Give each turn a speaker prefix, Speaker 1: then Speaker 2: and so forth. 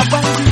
Speaker 1: Abang